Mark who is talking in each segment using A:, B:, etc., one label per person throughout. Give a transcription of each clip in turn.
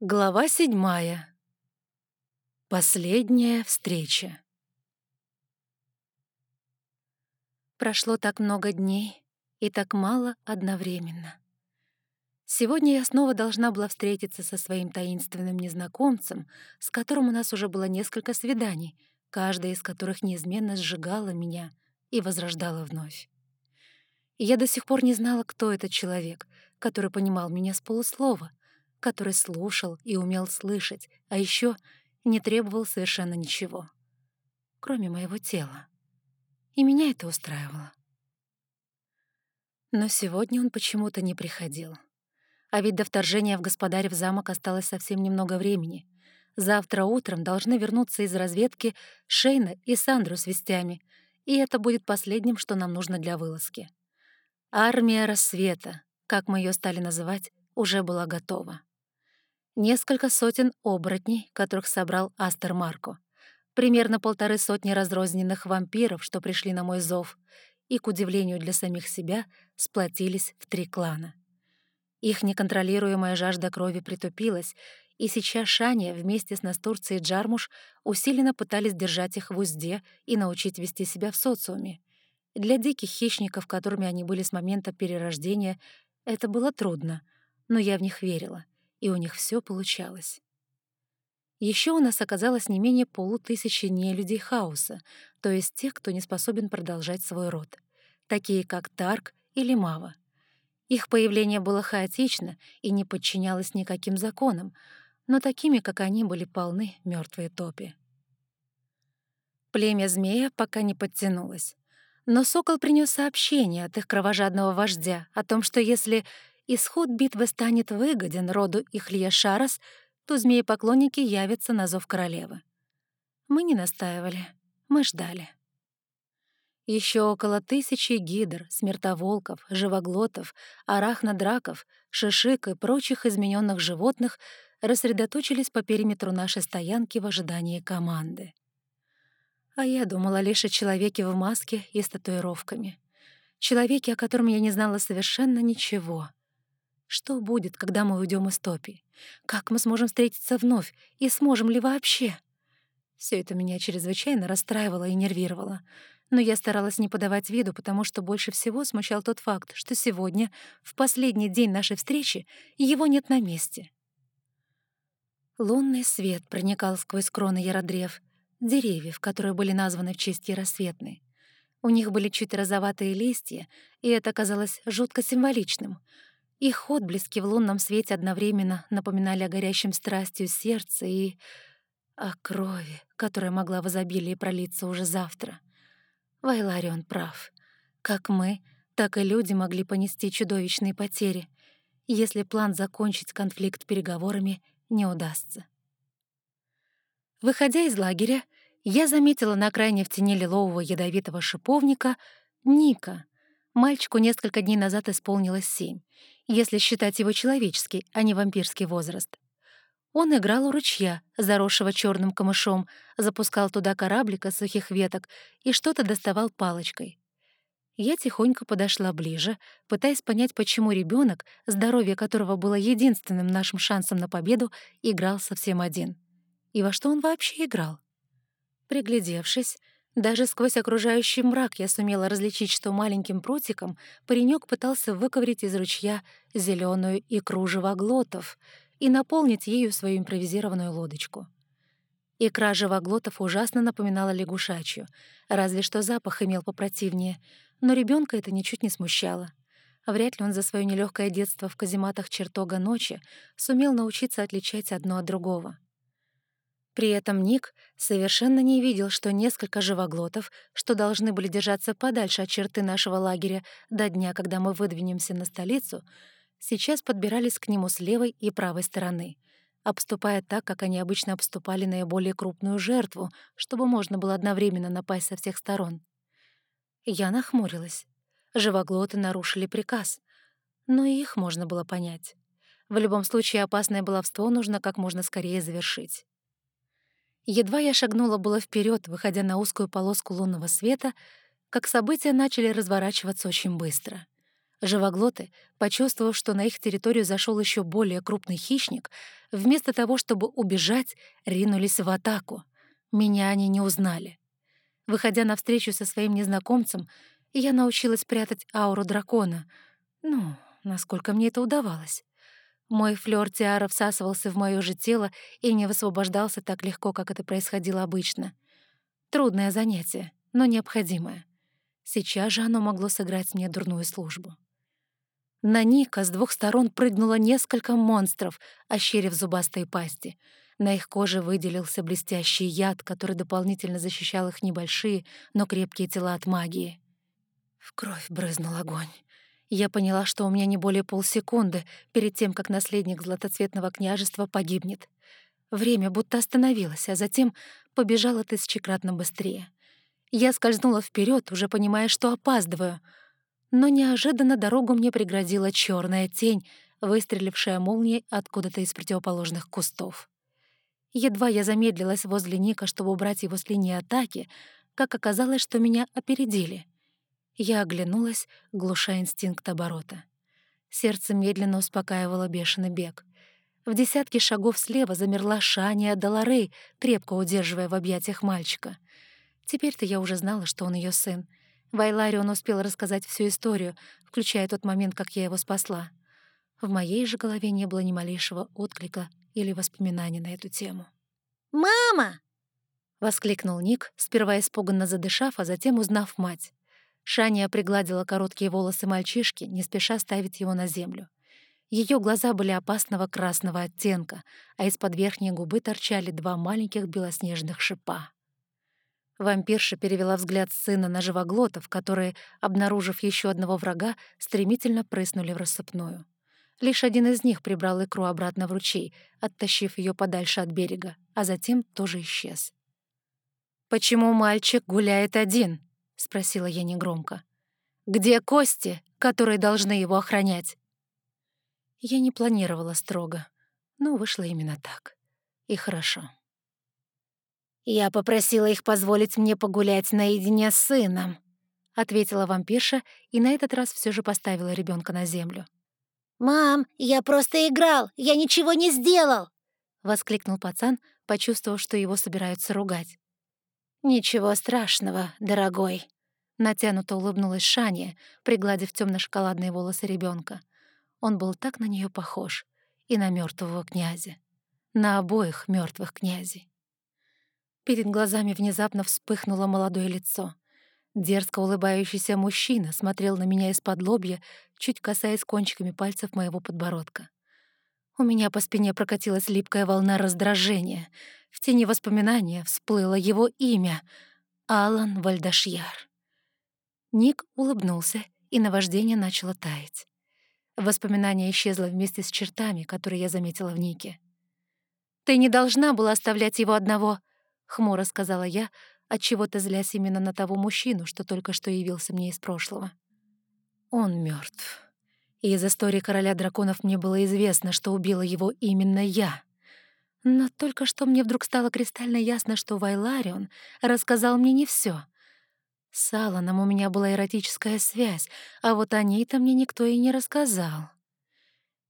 A: Глава седьмая. Последняя встреча. Прошло так много дней и так мало одновременно. Сегодня я снова должна была встретиться со своим таинственным незнакомцем, с которым у нас уже было несколько свиданий, каждая из которых неизменно сжигала меня и возрождала вновь. И я до сих пор не знала, кто этот человек, который понимал меня с полуслова — который слушал и умел слышать, а еще не требовал совершенно ничего, кроме моего тела. И меня это устраивало. Но сегодня он почему-то не приходил. А ведь до вторжения в господарев замок осталось совсем немного времени. Завтра утром должны вернуться из разведки Шейна и Сандру с вестями, и это будет последним, что нам нужно для вылазки. Армия рассвета, как мы ее стали называть, уже была готова несколько сотен оборотней, которых собрал Астер Марко, примерно полторы сотни разрозненных вампиров, что пришли на мой зов, и, к удивлению для самих себя, сплотились в три клана. Их неконтролируемая жажда крови притупилась, и сейчас Шаня вместе с Настурцией Джармуш усиленно пытались держать их в узде и научить вести себя в социуме. Для диких хищников, которыми они были с момента перерождения, это было трудно, но я в них верила — и у них все получалось. Еще у нас оказалось не менее полутысячи нелюдей хаоса, то есть тех, кто не способен продолжать свой род, такие как Тарк или Мава. Их появление было хаотично и не подчинялось никаким законам, но такими, как они, были полны мертвые топи. Племя змея пока не подтянулось. Но сокол принес сообщение от их кровожадного вождя о том, что если исход битвы станет выгоден роду Ихлия Шарас, то змеи-поклонники явятся на зов королевы. Мы не настаивали, мы ждали. Еще около тысячи гидр, смертоволков, живоглотов, арахнодраков, шишик и прочих измененных животных рассредоточились по периметру нашей стоянки в ожидании команды. А я думала лишь о человеке в маске и с татуировками. Человеке, о котором я не знала совершенно ничего. Что будет, когда мы уйдем из топи? Как мы сможем встретиться вновь? И сможем ли вообще? Все это меня чрезвычайно расстраивало и нервировало. Но я старалась не подавать виду, потому что больше всего смущал тот факт, что сегодня, в последний день нашей встречи, его нет на месте. Лунный свет проникал сквозь кроны яродрев, деревьев, которые были названы в честь Яросветной. У них были чуть розоватые листья, и это казалось жутко символичным — их отблески в лунном свете одновременно напоминали о горящем страстью сердце и о крови, которая могла в изобилии пролиться уже завтра. Вайларион прав. Как мы, так и люди могли понести чудовищные потери, если план закончить конфликт переговорами не удастся. Выходя из лагеря, я заметила на окраине в тени лилового ядовитого шиповника Ника. Мальчику несколько дней назад исполнилось семь, если считать его человеческий, а не вампирский возраст. Он играл у ручья, заросшего черным камышом, запускал туда кораблика сухих веток и что-то доставал палочкой. Я тихонько подошла ближе, пытаясь понять, почему ребенок, здоровье которого было единственным нашим шансом на победу, играл совсем один. И во что он вообще играл? Приглядевшись, даже сквозь окружающий мрак я сумела различить, что маленьким прутиком паренек пытался выковырить из ручья зеленую икру живоглотов и наполнить ею свою импровизированную лодочку. Икра живоглотов ужасно напоминала лягушачью, разве что запах имел попротивнее, но ребенка это ничуть не смущало. Вряд ли он за свое нелегкое детство в казематах чертога ночи сумел научиться отличать одно от другого. При этом Ник совершенно не видел, что несколько живоглотов, что должны были держаться подальше от черты нашего лагеря до дня, когда мы выдвинемся на столицу, сейчас подбирались к нему с левой и правой стороны, обступая так, как они обычно обступали наиболее крупную жертву, чтобы можно было одновременно напасть со всех сторон. Я нахмурилась. Живоглоты нарушили приказ, но и их можно было понять. В любом случае опасное баловство нужно как можно скорее завершить. Едва я шагнула было вперед, выходя на узкую полоску лунного света, как события начали разворачиваться очень быстро. Живоглоты, почувствовав, что на их территорию зашел еще более крупный хищник, вместо того, чтобы убежать, ринулись в атаку. Меня они не узнали. Выходя навстречу со своим незнакомцем, я научилась прятать ауру дракона. Ну, насколько мне это удавалось. Мой флёр Тиара всасывался в моё же тело и не высвобождался так легко, как это происходило обычно. Трудное занятие, но необходимое. Сейчас же оно могло сыграть мне дурную службу. На Ника с двух сторон прыгнуло несколько монстров, ощерив зубастые пасти. На их коже выделился блестящий яд, который дополнительно защищал их небольшие, но крепкие тела от магии. В кровь брызнул огонь. Я поняла, что у меня не более полсекунды перед тем, как наследник Златоцветного княжества погибнет. Время будто остановилось, а затем побежало тысячекратно быстрее. Я скользнула вперед, уже понимая, что опаздываю — но неожиданно дорогу мне преградила черная тень, выстрелившая молнией откуда-то из противоположных кустов. Едва я замедлилась возле Ника, чтобы убрать его с линии атаки, как оказалось, что меня опередили. Я оглянулась, глуша инстинкт оборота. Сердце медленно успокаивало бешеный бег. В десятке шагов слева замерла Шания Долорей, крепко удерживая в объятиях мальчика. Теперь-то я уже знала, что он ее сын, Вайларион успел рассказать всю историю, включая тот момент, как я его спасла. В моей же голове не было ни малейшего отклика или воспоминаний на эту тему.
B: «Мама!»
A: — воскликнул Ник, сперва испуганно задышав, а затем узнав мать. Шания пригладила короткие волосы мальчишки, не спеша ставить его на землю. Ее глаза были опасного красного оттенка, а из-под верхней губы торчали два маленьких белоснежных шипа. Вампирша перевела взгляд сына на живоглотов, которые, обнаружив еще одного врага, стремительно прыснули в рассыпную. Лишь один из них прибрал икру обратно в ручей, оттащив ее подальше от берега, а затем тоже исчез. «Почему мальчик гуляет один?» — спросила я негромко. «Где кости, которые должны его охранять?» Я не планировала строго, но вышло именно так. И хорошо.
B: «Я попросила их позволить мне погулять наедине с сыном», — ответила вампирша и на этот раз все же поставила ребенка на землю. «Мам, я просто играл, я ничего не сделал!» — воскликнул пацан, почувствовав, что его собираются ругать. «Ничего страшного, дорогой», — натянуто улыбнулась Шания, пригладив темно-шоколадные волосы ребенка. Он был так на нее похож и на мертвого князя, на обоих мертвых князей. Перед глазами внезапно вспыхнуло молодое лицо. Дерзко улыбающийся мужчина смотрел на меня из-под лобья, чуть касаясь кончиками пальцев моего подбородка. У меня по спине прокатилась липкая волна раздражения. В тени воспоминания всплыло его имя — Алан Вальдашьяр. Ник улыбнулся, и наваждение начало таять. Воспоминание исчезло вместе с чертами, которые я заметила в Нике. «Ты не должна была оставлять его одного», — хмуро сказала я, отчего-то злясь именно на того мужчину, что только что явился мне из прошлого. Он мертв. И из истории короля драконов мне было известно, что убила его именно я. Но только что мне вдруг стало кристально ясно, что Вайларион рассказал мне не все. С Аланом у меня была эротическая связь, а вот о ней-то мне никто и не рассказал.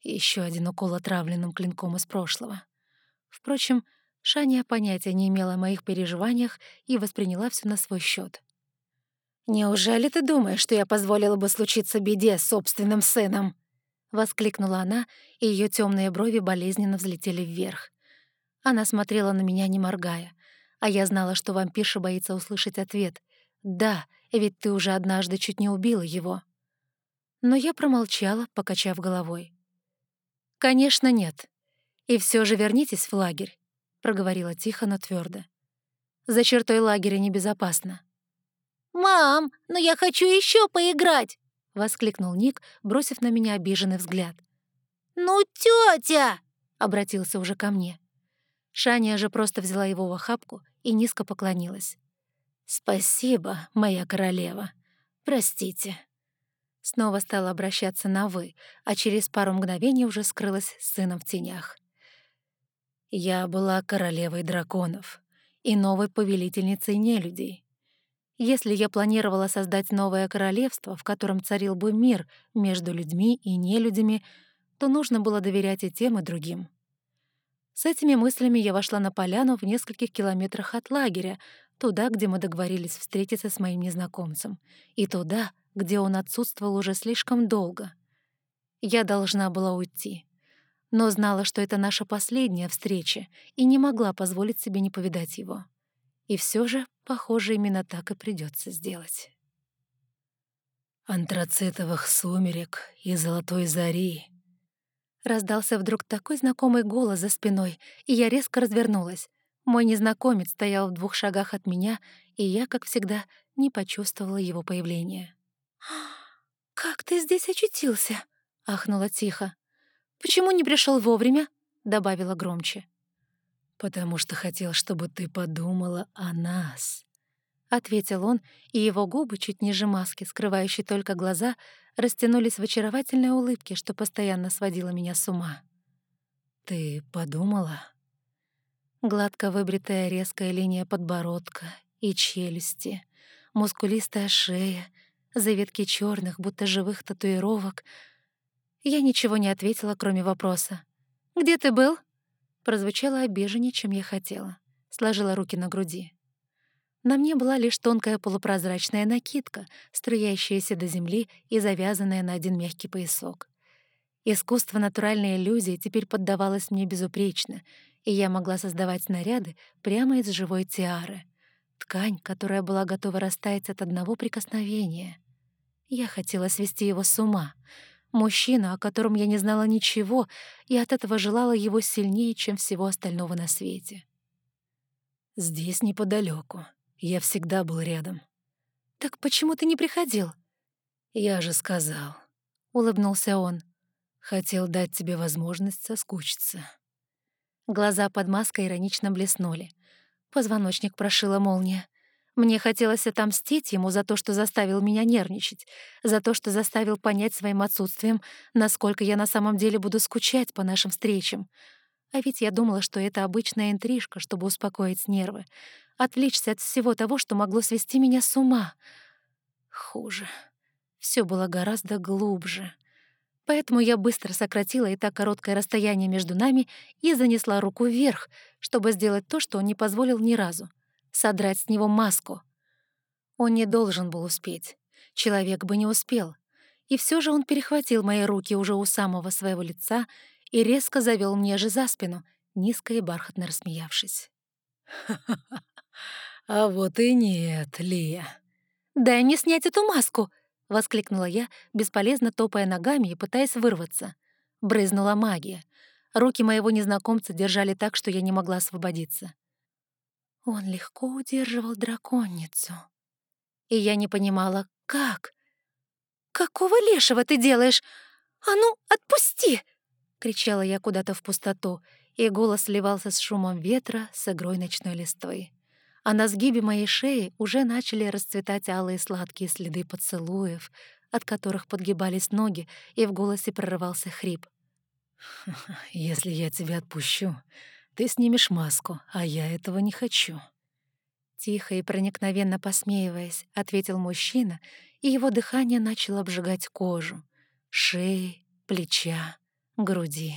B: Еще один укол отравленным клинком из прошлого. Впрочем, Шаня понятия не имела о моих переживаниях и восприняла все на свой счет. «Неужели ты думаешь, что я позволила бы случиться беде с собственным сыном?» — воскликнула она, и ее темные брови болезненно взлетели вверх. Она смотрела на меня, не моргая, а я знала, что вампирша боится услышать ответ. «Да, ведь ты уже однажды чуть не убила его». Но я промолчала, покачав головой. «Конечно, нет. И все же вернитесь в лагерь проговорила тихо, но твердо. За чертой лагеря небезопасно. «Мам, но я хочу еще поиграть!» — воскликнул Ник, бросив на меня обиженный взгляд. «Ну, тетя!» — обратился уже ко мне. Шаня же просто взяла его в охапку и низко поклонилась. «Спасибо, моя королева. Простите».
A: Снова стала обращаться на «вы», а через пару мгновений уже скрылась с сыном в тенях. Я была королевой драконов и новой повелительницей нелюдей. Если я планировала создать новое королевство, в котором царил бы мир между людьми и нелюдями, то нужно было доверять и тем, и другим. С этими мыслями я вошла на поляну в нескольких километрах от лагеря, туда, где мы договорились встретиться с моим незнакомцем, и туда, где он отсутствовал уже слишком долго. Я должна была уйти, но знала, что это наша последняя встреча, и не могла позволить себе не повидать его. И все же, похоже, именно так и придется сделать.
C: «Антрацитовых сумерек и золотой зари»,
A: Раздался вдруг такой знакомый голос за спиной, и я резко развернулась. Мой незнакомец стоял в двух шагах от меня, и я, как всегда, не почувствовала его появления.
B: «Как ты здесь очутился?» — ахнула тихо.
A: «Почему не пришел вовремя?» — добавила громче.
C: «Потому что хотел, чтобы ты подумала о нас», —
A: ответил он, и его губы, чуть ниже маски, скрывающие только глаза, растянулись в очаровательной улыбке, что постоянно сводило меня с ума.
C: «Ты подумала?»
A: Гладко выбритая резкая линия подбородка и челюсти, мускулистая шея, завитки черных, будто живых татуировок. Я ничего не ответила, кроме вопроса. «Где ты был?» Прозвучало обиженнее, чем я хотела. Сложила руки на груди. На мне была лишь тонкая полупрозрачная накидка, струящаяся до земли и завязанная на один мягкий поясок. Искусство натуральной иллюзии теперь поддавалось мне безупречно, и я могла создавать снаряды прямо из живой тиары. Ткань, которая была готова растаять от одного прикосновения. Я хотела свести его с ума. Мужчину, о котором я не знала ничего, и от этого желала его сильнее, чем всего остального на свете.
C: «Здесь неподалеку. Я всегда был рядом».
A: «Так почему ты не приходил?»
C: «Я же сказал», —
A: улыбнулся он.
C: «Хотел дать тебе возможность соскучиться».
A: Глаза под маской иронично блеснули. Позвоночник прошила молния. Мне хотелось отомстить ему за то, что заставил меня нервничать, за то, что заставил понять своим отсутствием, насколько я на самом деле буду скучать по нашим встречам. А ведь я думала, что это обычная интрижка, чтобы успокоить нервы, отвлечься от всего того, что могло свести меня с ума. Хуже. Все было гораздо глубже. Поэтому я быстро сократила и так короткое расстояние между нами и занесла руку вверх, чтобы сделать то, что он не позволил ни разу — содрать с него маску. Он не должен был успеть. Человек бы не успел. И все же он перехватил мои руки уже у самого своего лица и резко завел мне же за спину, низко и бархатно рассмеявшись.
C: «Ха-ха-ха! А вот и нет, Лия!»
A: «Дай мне снять эту маску!» — воскликнула я, бесполезно топая ногами и пытаясь вырваться. Брызнула магия. Руки моего незнакомца держали так, что я не могла освободиться. Он легко удерживал драконницу. И я не понимала, как? «Какого лешего ты делаешь? А ну, отпусти!» — кричала я куда-то в пустоту, и голос сливался с шумом ветра, с игрой ночной листвы а на сгибе моей шеи уже начали расцветать алые сладкие следы поцелуев, от которых подгибались ноги, и в голосе прорывался хрип.
C: «Если я тебя отпущу, ты снимешь маску, а я этого не хочу».
A: Тихо и проникновенно посмеиваясь, ответил мужчина, и его дыхание начало обжигать кожу, шеи, плеча, груди.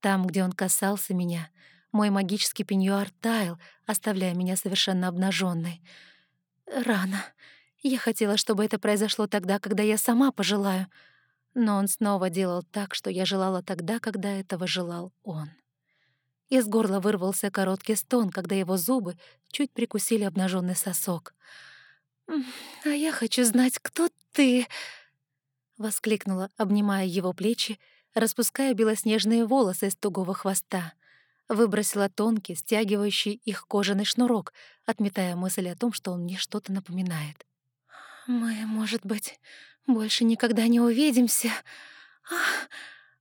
A: Там, где он касался меня — мой магический пеньюар таял, оставляя меня совершенно обнаженной. Рано. Я хотела, чтобы это произошло тогда, когда я сама пожелаю. Но он снова делал так, что я желала тогда, когда этого желал он. Из горла вырвался короткий стон, когда его зубы чуть прикусили обнаженный сосок. «А я хочу знать, кто ты!» — воскликнула, обнимая его плечи, распуская белоснежные волосы из тугого хвоста — Выбросила тонкий, стягивающий их кожаный шнурок, отметая мысль о том, что он мне что-то напоминает. «Мы, может быть, больше никогда не увидимся, а,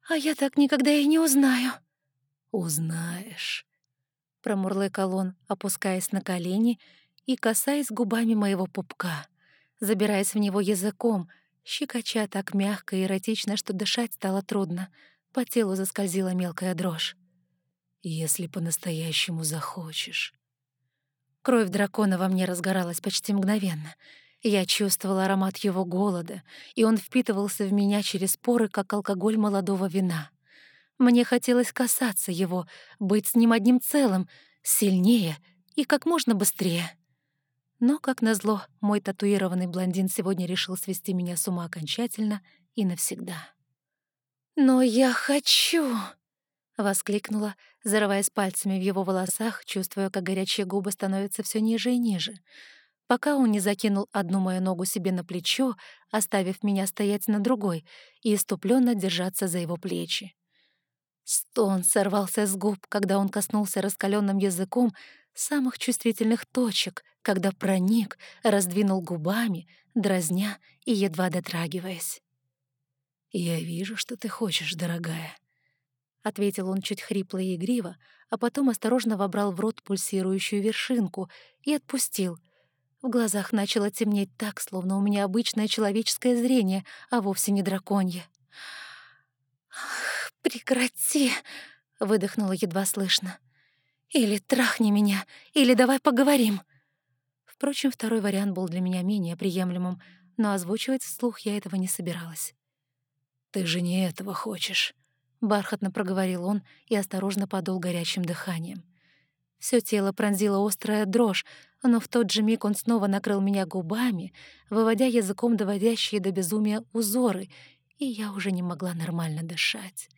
A: а я так никогда и не узнаю».
C: «Узнаешь», — промурлыкал
A: он, опускаясь на колени и касаясь губами моего пупка, забираясь в него языком, щекоча так мягко и эротично, что дышать стало трудно. По телу заскользила мелкая дрожь
C: если по-настоящему захочешь.
A: Кровь дракона во мне разгоралась почти мгновенно. Я чувствовала аромат его голода, и он впитывался в меня через поры, как алкоголь молодого вина. Мне хотелось касаться его, быть с ним одним целым, сильнее и как можно быстрее. Но, как назло, мой татуированный блондин сегодня решил свести меня с ума окончательно и навсегда. «Но я хочу!» — воскликнула, зарываясь пальцами в его волосах, чувствуя, как горячие губы становятся все ниже и ниже, пока он не закинул одну мою ногу себе на плечо, оставив меня стоять на другой и иступленно держаться за его плечи. Стон сорвался с губ, когда он коснулся раскаленным языком самых чувствительных точек, когда проник, раздвинул губами, дразня и едва дотрагиваясь.
C: «Я вижу, что ты хочешь, дорогая», — ответил он чуть хрипло и игриво, а потом осторожно вобрал в рот пульсирующую вершинку и отпустил. В глазах начало темнеть так, словно у меня обычное человеческое зрение, а вовсе не драконье.
B: «Ах, прекрати!» — выдохнула едва слышно. «Или трахни меня, или давай поговорим!»
A: Впрочем, второй вариант был для меня менее приемлемым, но озвучивать вслух я этого не собиралась.
C: «Ты же не этого хочешь», — бархатно проговорил он и осторожно подул горячим дыханием.
A: Всё тело пронзила острая дрожь, но в тот же миг он снова накрыл меня губами, выводя языком доводящие до безумия узоры, и я уже не могла нормально дышать.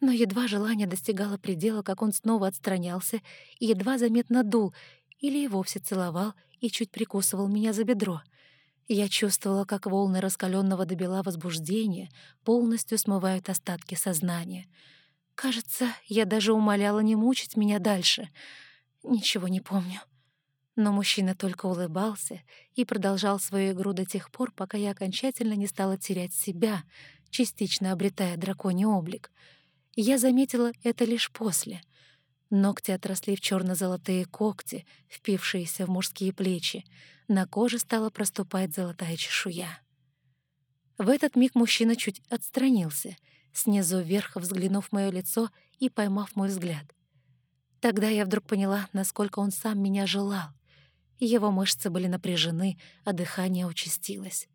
A: Но едва желание достигало предела, как он снова отстранялся и едва заметно дул, или и вовсе целовал и чуть прикусывал меня за бедро. Я чувствовала, как волны раскаленного до бела возбуждения полностью смывают остатки сознания. Кажется, я даже умоляла не мучить меня дальше. Ничего не помню. Но мужчина только улыбался и продолжал свою игру до тех пор, пока я окончательно не стала терять себя, частично обретая драконий облик. Я заметила это лишь после — Ногти отросли в черно золотые когти, впившиеся в мужские плечи. На коже стала проступать золотая чешуя. В этот миг мужчина чуть отстранился, снизу вверх взглянув в моё лицо и поймав мой взгляд. Тогда я вдруг поняла, насколько он сам меня желал. Его мышцы были напряжены, а дыхание участилось.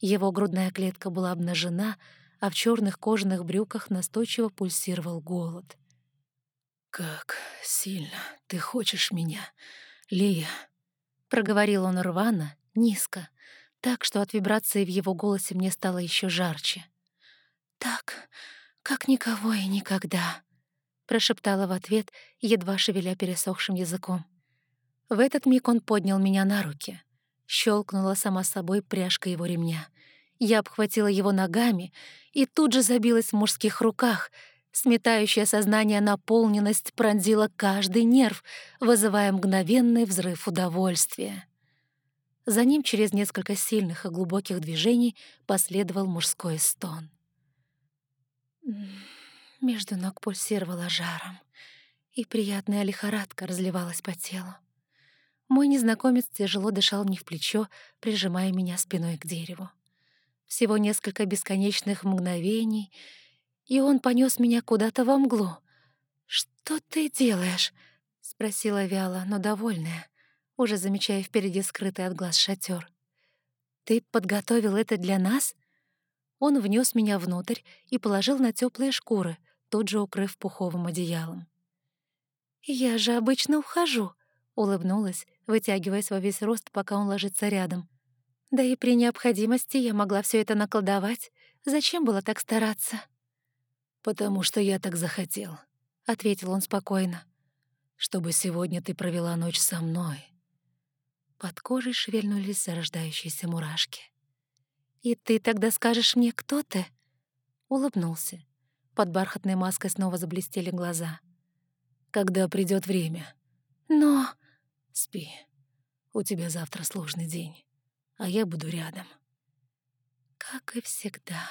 A: Его грудная клетка была обнажена, а в черных кожаных брюках настойчиво пульсировал голод —
C: «Как сильно ты хочешь меня, Лия!»
A: Проговорил он рвано, низко, так, что от вибрации в его голосе мне стало еще жарче.
B: «Так, как никого и никогда», — прошептала в ответ, едва шевеля пересохшим языком.
A: В этот миг он поднял меня на руки. Щелкнула сама собой пряжка его ремня. Я обхватила его ногами и тут же забилась в мужских руках — Сметающее сознание наполненность пронзила каждый нерв, вызывая мгновенный взрыв удовольствия. За ним через несколько сильных и глубоких движений последовал мужской стон.
B: Между ног пульсировала жаром, и приятная лихорадка разливалась по телу.
A: Мой незнакомец тяжело дышал мне в плечо, прижимая меня спиной к дереву. Всего несколько бесконечных мгновений — и он понес меня куда-то во мглу. «Что ты делаешь?» — спросила вяло, но довольная, уже замечая впереди скрытый от глаз шатер. «Ты подготовил это для нас?» Он внес меня внутрь и положил на теплые шкуры, тут же укрыв пуховым одеялом.
B: «Я же обычно ухожу», —
A: улыбнулась, вытягиваясь во весь рост, пока он ложится рядом. «Да и при необходимости я могла все это наколдовать. Зачем было так стараться?»
C: «Потому что я так захотел», — ответил он спокойно. «Чтобы сегодня ты провела ночь со мной».
A: Под кожей шевельнулись зарождающиеся мурашки. «И ты тогда скажешь мне, кто ты?» Улыбнулся. Под бархатной маской снова заблестели глаза.
C: «Когда придет время».
A: «Но...»
C: «Спи. У тебя завтра сложный день, а я буду рядом».
A: «Как и всегда».